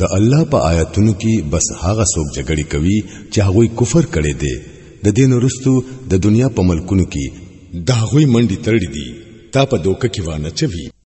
د الله په آیاتونو کې بس هغه څوک جګړه کوي چې هغه کفر کړي دي د دین ورستو د دنیا په ملکونو کې دا هغه منډي تړلې دي تا په دوکه کې وانه چوي